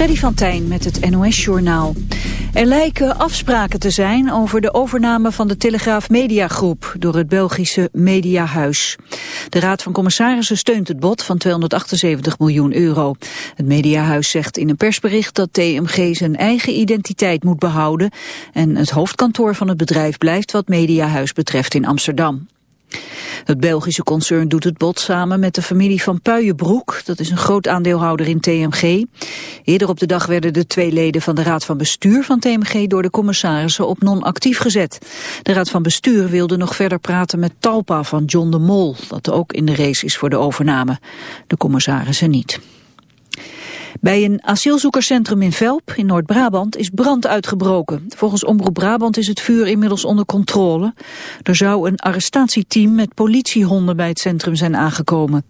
Freddy van Tijn met het NOS-journaal. Er lijken afspraken te zijn over de overname van de Telegraaf Mediagroep door het Belgische Mediahuis. De Raad van Commissarissen steunt het bod van 278 miljoen euro. Het Mediahuis zegt in een persbericht dat TMG zijn eigen identiteit moet behouden en het hoofdkantoor van het bedrijf blijft wat Mediahuis betreft in Amsterdam. Het Belgische concern doet het bod samen met de familie van Puijenbroek. Dat is een groot aandeelhouder in TMG. Eerder op de dag werden de twee leden van de Raad van Bestuur van TMG door de commissarissen op non-actief gezet. De Raad van Bestuur wilde nog verder praten met Talpa van John de Mol, dat ook in de race is voor de overname. De commissarissen niet. Bij een asielzoekerscentrum in Velp in Noord-Brabant is brand uitgebroken. Volgens Omroep Brabant is het vuur inmiddels onder controle. Er zou een arrestatieteam met politiehonden bij het centrum zijn aangekomen.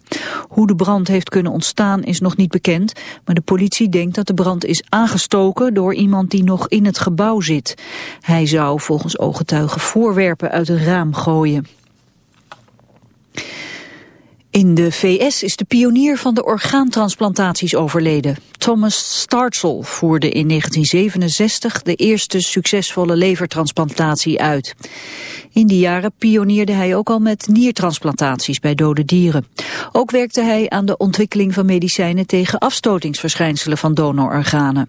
Hoe de brand heeft kunnen ontstaan is nog niet bekend, maar de politie denkt dat de brand is aangestoken door iemand die nog in het gebouw zit. Hij zou volgens ooggetuigen voorwerpen uit een raam gooien. In de VS is de pionier van de orgaantransplantaties overleden. Thomas Startzell voerde in 1967 de eerste succesvolle levertransplantatie uit. In die jaren pionierde hij ook al met niertransplantaties bij dode dieren. Ook werkte hij aan de ontwikkeling van medicijnen tegen afstotingsverschijnselen van donororganen.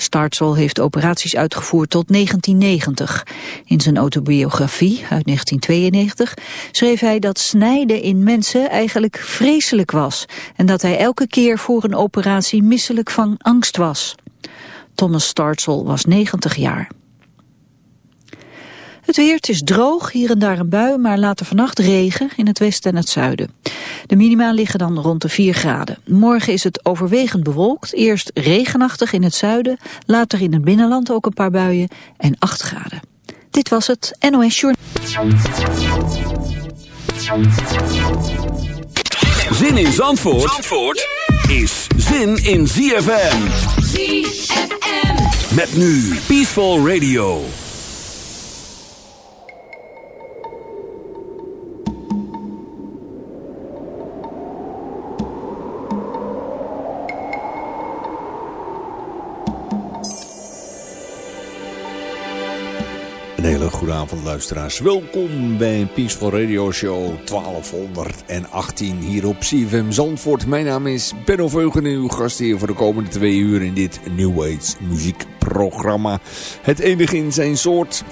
Startzell heeft operaties uitgevoerd tot 1990. In zijn autobiografie uit 1992 schreef hij dat snijden in mensen eigenlijk vreselijk was en dat hij elke keer voor een operatie misselijk van angst was. Thomas Startzell was 90 jaar. Het weer, is droog, hier en daar een bui, maar later vannacht regen in het westen en het zuiden. De minima liggen dan rond de 4 graden. Morgen is het overwegend bewolkt, eerst regenachtig in het zuiden, later in het binnenland ook een paar buien en 8 graden. Dit was het NOS Journal. Zin in Zandvoort, Zandvoort is zin in ZFM. ZFM. Met nu Peaceful Radio. Hele goede avond luisteraars. Welkom bij Peaceful Radio Show 1218 hier op CFM Zandvoort. Mijn naam is Benno Veugen en uw gast hier voor de komende twee uur in dit New Age muziekprogramma. Het enige in zijn soort.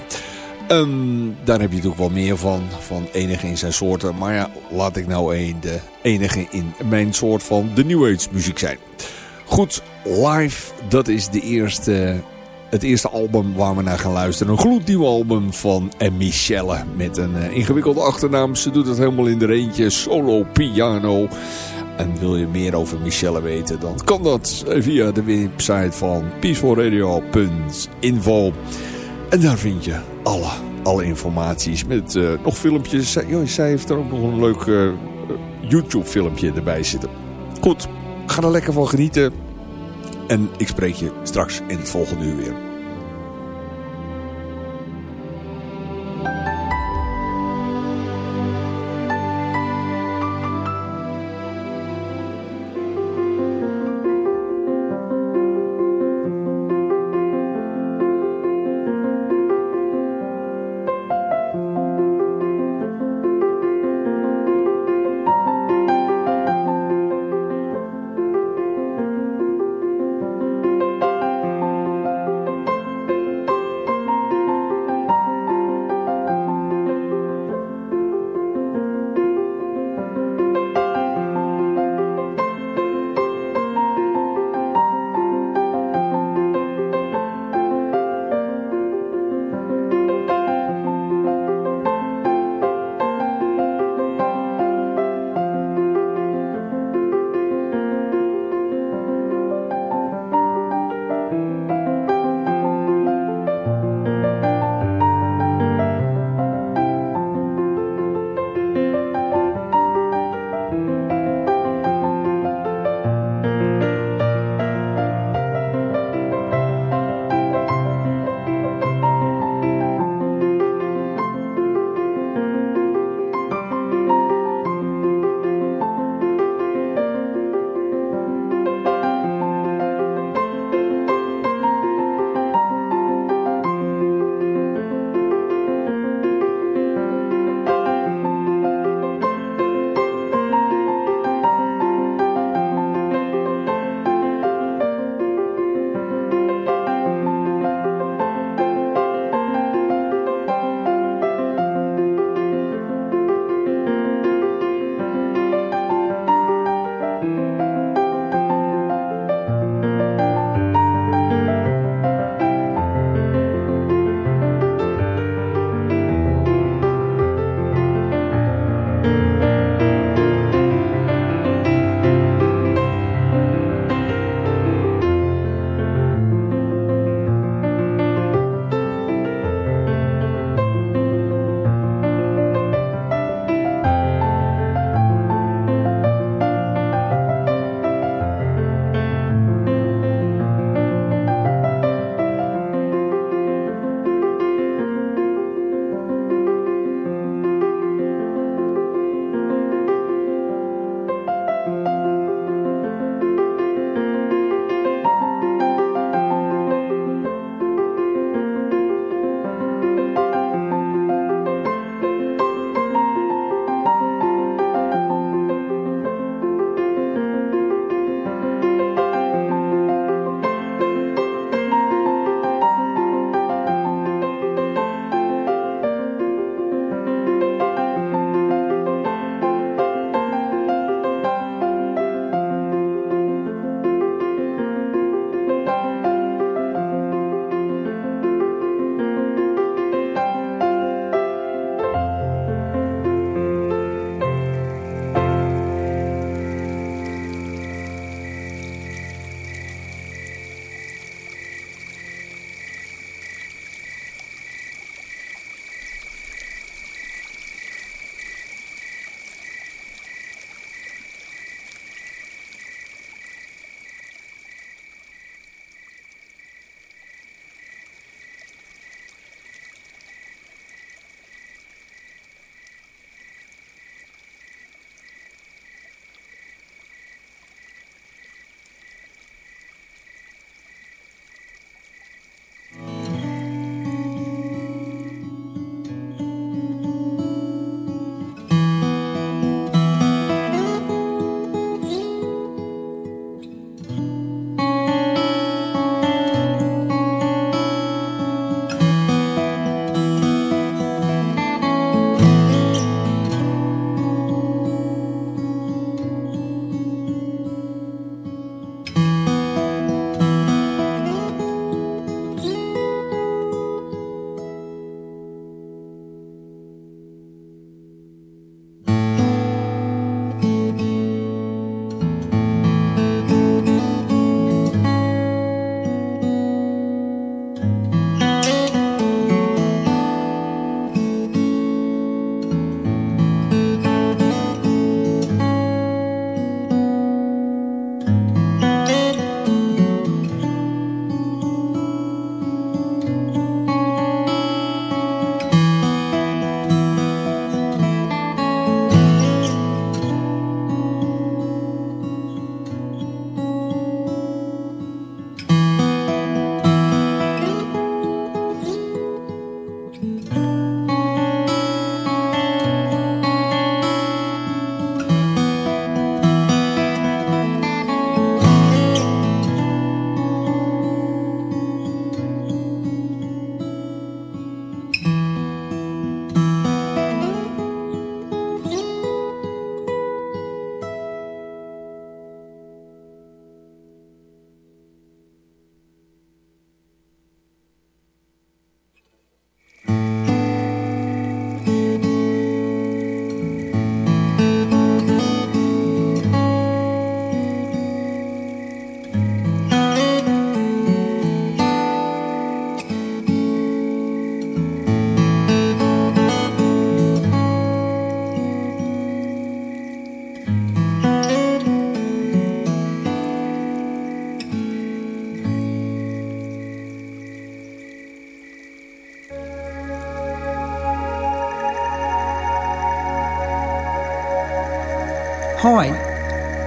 Um, daar heb je toch wel meer van, van enige in zijn soorten. Maar ja, laat ik nou een de enige in mijn soort van de New Age muziek zijn. Goed, live, dat is de eerste het eerste album waar we naar gaan luisteren. Een gloednieuw album van Michelle. Met een uh, ingewikkelde achternaam. Ze doet het helemaal in de eentje. Solo piano. En wil je meer over Michelle weten, dan kan dat via de website van peacefulradio.info. En daar vind je alle, alle informaties met uh, nog filmpjes. Zij, zij heeft er ook nog een leuk uh, YouTube filmpje erbij zitten. Goed, ga er lekker van genieten. En ik spreek je straks in het volgende uur weer.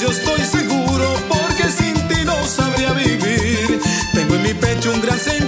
yo estoy seguro, porque sin ti no sabría vivir. Tengo en mi pecho un gran sentimiento.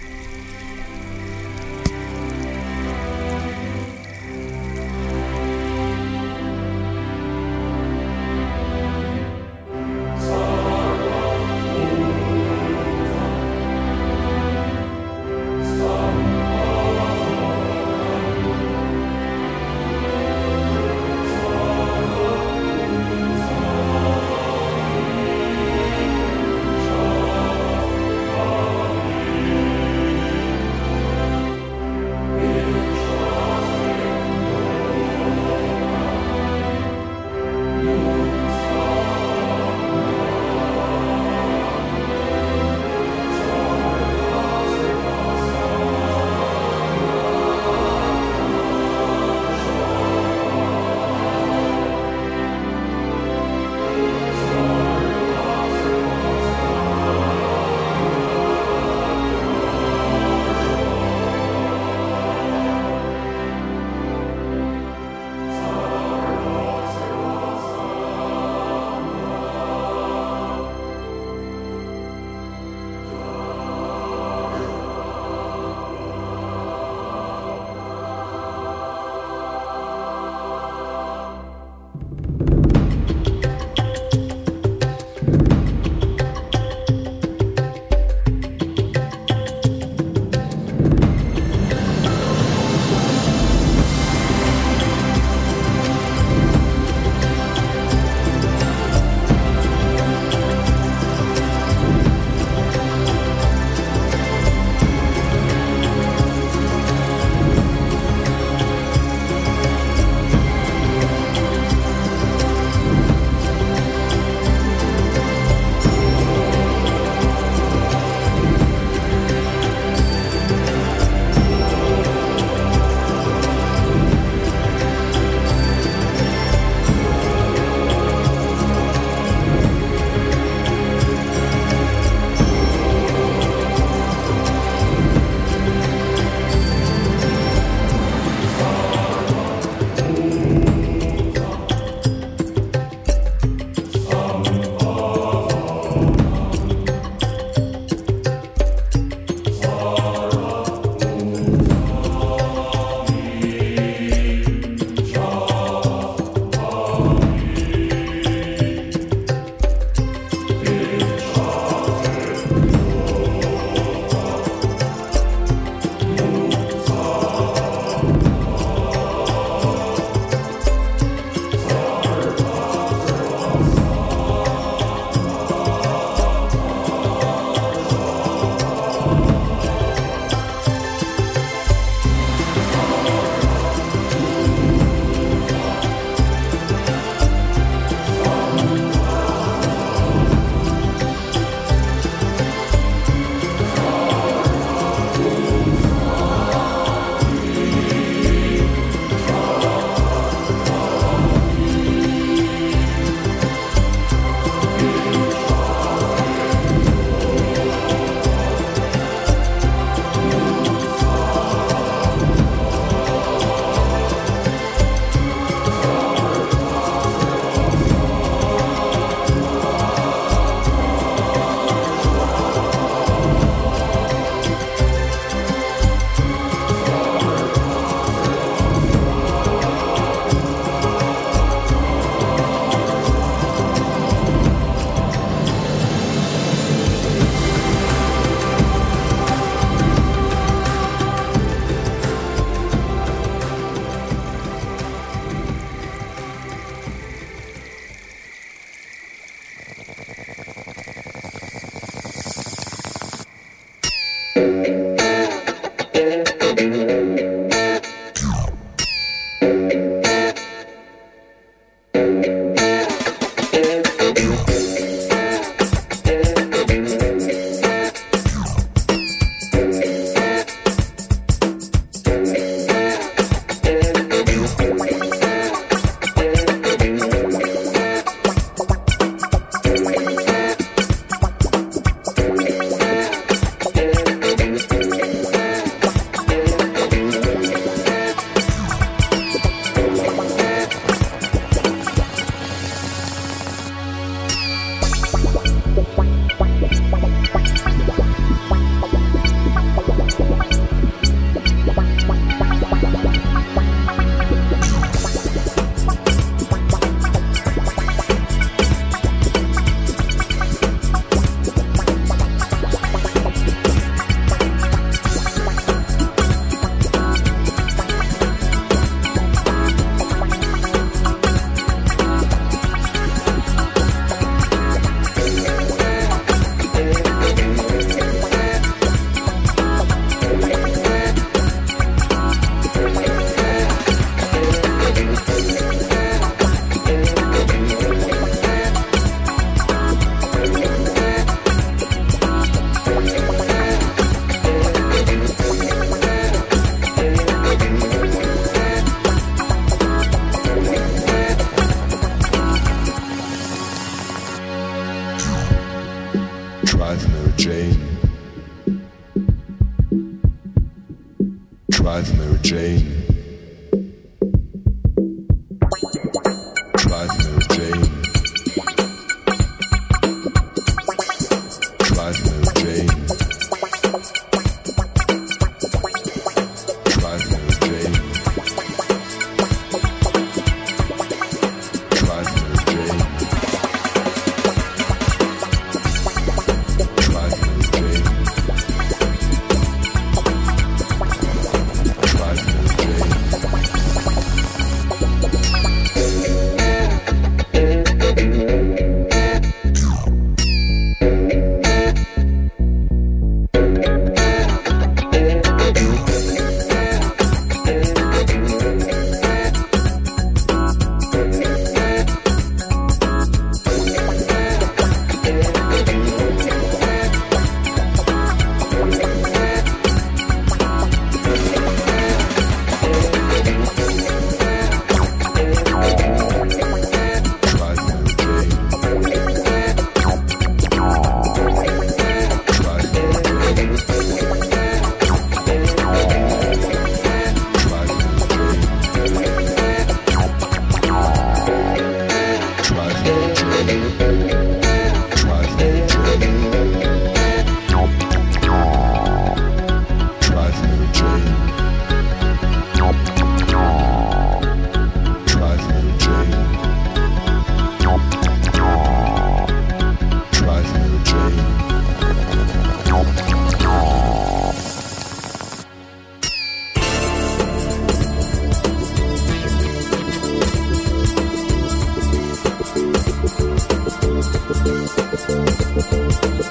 Thank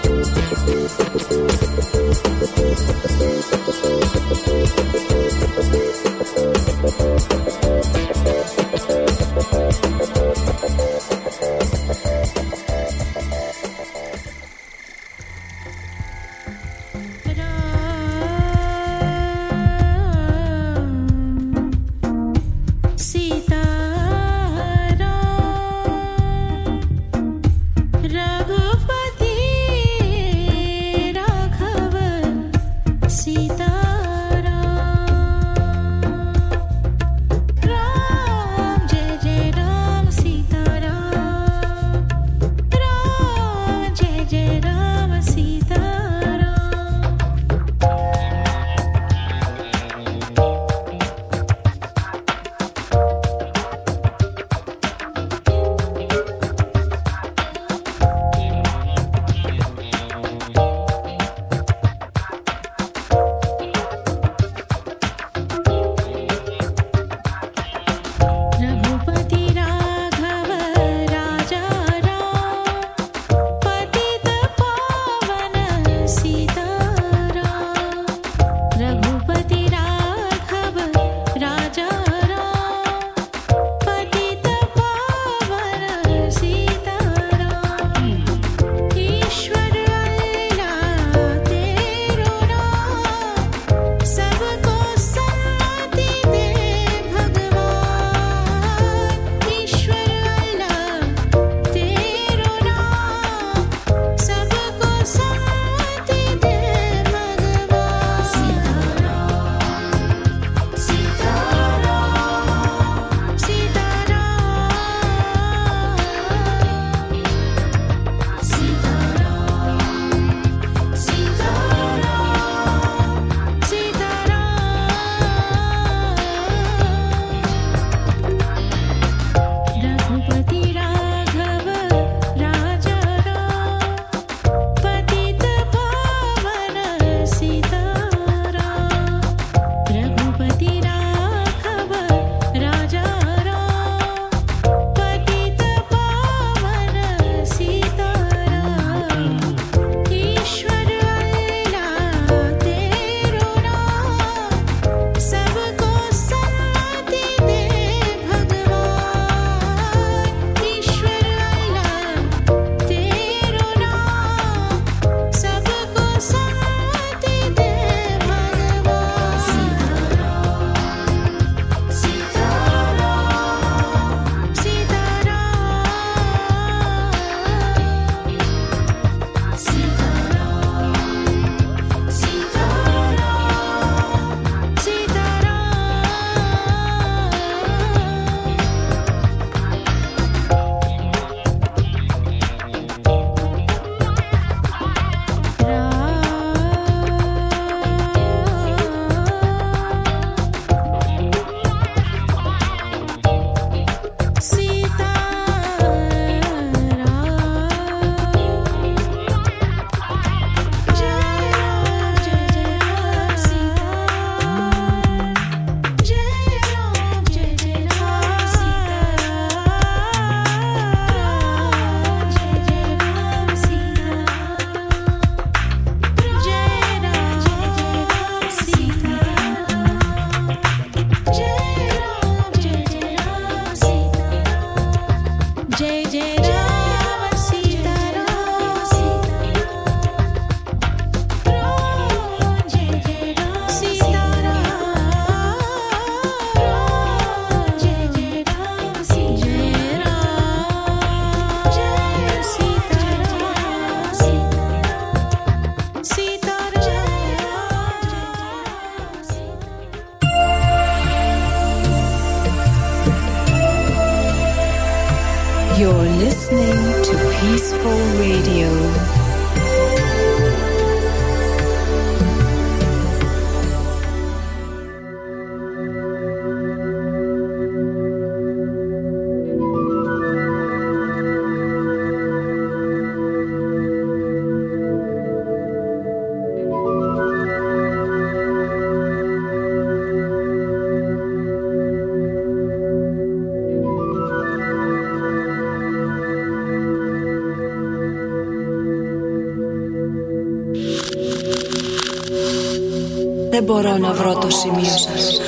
μπορώ να βρω το σημείο σας.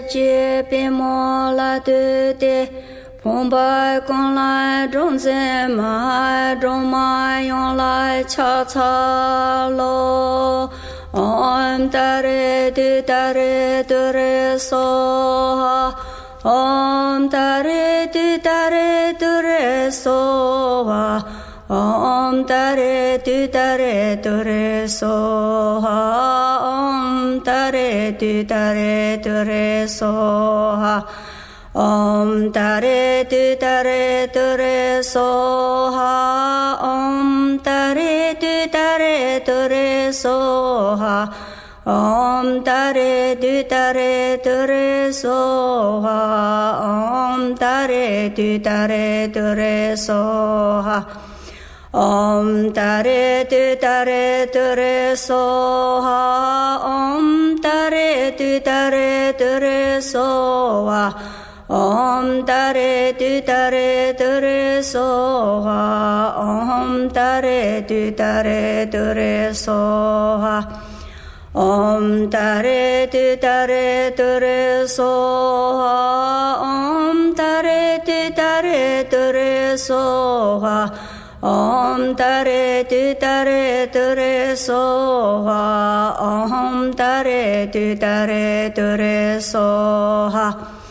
chep che pe mo la te te pom ba kon la dong ze ma dong ma yon la cha cha lo om ta re de ta re de re so ha om ta re de ta re de re so ha om ta re de ta re de re so ha om ta re de tare soha om tare tu tare tare soha om tare tu tare tare soha om tare tu tare tare soha om tare tu tare tare soha om tare tu tare tare soha om tare tare so wa om tare tu tare tere so wa om tare tu tare tare so wa om tare tu tare tere so wa om tare tu tare tere so wa om tare tu tare tere so wa om tare 따레 소하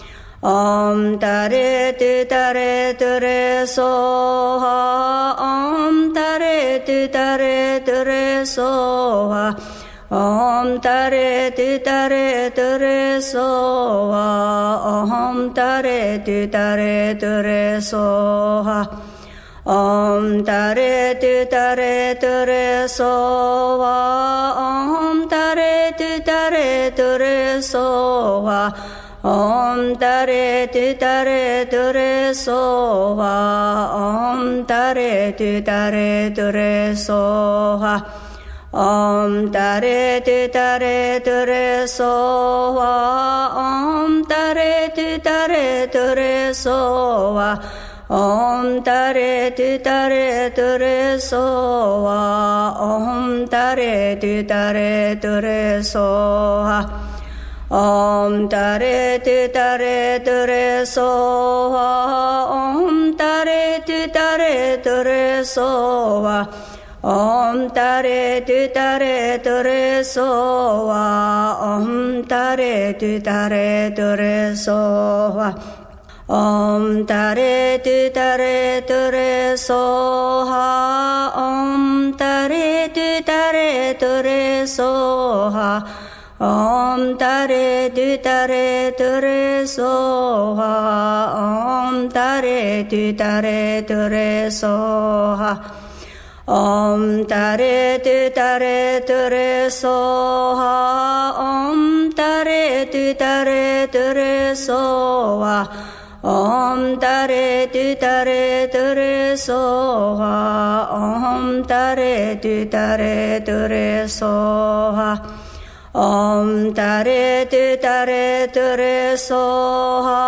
옴 따레 따레 따레 소하 옴 따레 따레 따레 소하 옴 따레 따레 따레 소하 옴 따레 따레 따레 소하 옴 따레 따레 따레 소하 소와 옴 따레 뒤따레 드레 소화 옴 따레 뒤따레 드레 소화 옴 따레 뒤따레 드레 소화 옴 따레 뒤따레 드레 소화 옴 따레 뒤따레 드레 소화 옴 따레 뒤따레 드레 소화 ओम तारे तु तारे तुरे सो ओम तारे तु तारे तुरे सो ओम तारे तु तारे तुरे सो ओम तारे तु तारे तुरे सो ओम तारे तु तारे तुरे सो ओम तारे तु तारे तुरे सो Om tare tu tare ture soha. Om tare tu tare ture soha. Om tare tu tare ture soha. Om tare tu tare ture soha. Om tare tu tare ture soha. Om tare tu tare ture soha ॐ तरेतु तरेतु रे सोहा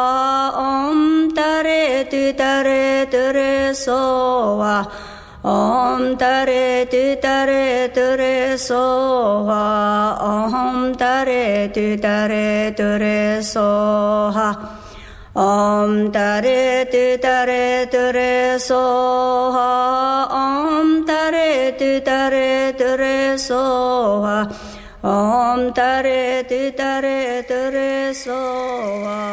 ॐ तरेतु तरेतु रे सोहा ॐ तरेतु तरेतु रे सोहा ॐ तरेतु तरेतु रे सोहा ॐ तरेतु तरेतु रे सोहा ॐ तरेतु तरेतु रे Soha Om tare tare tare sova.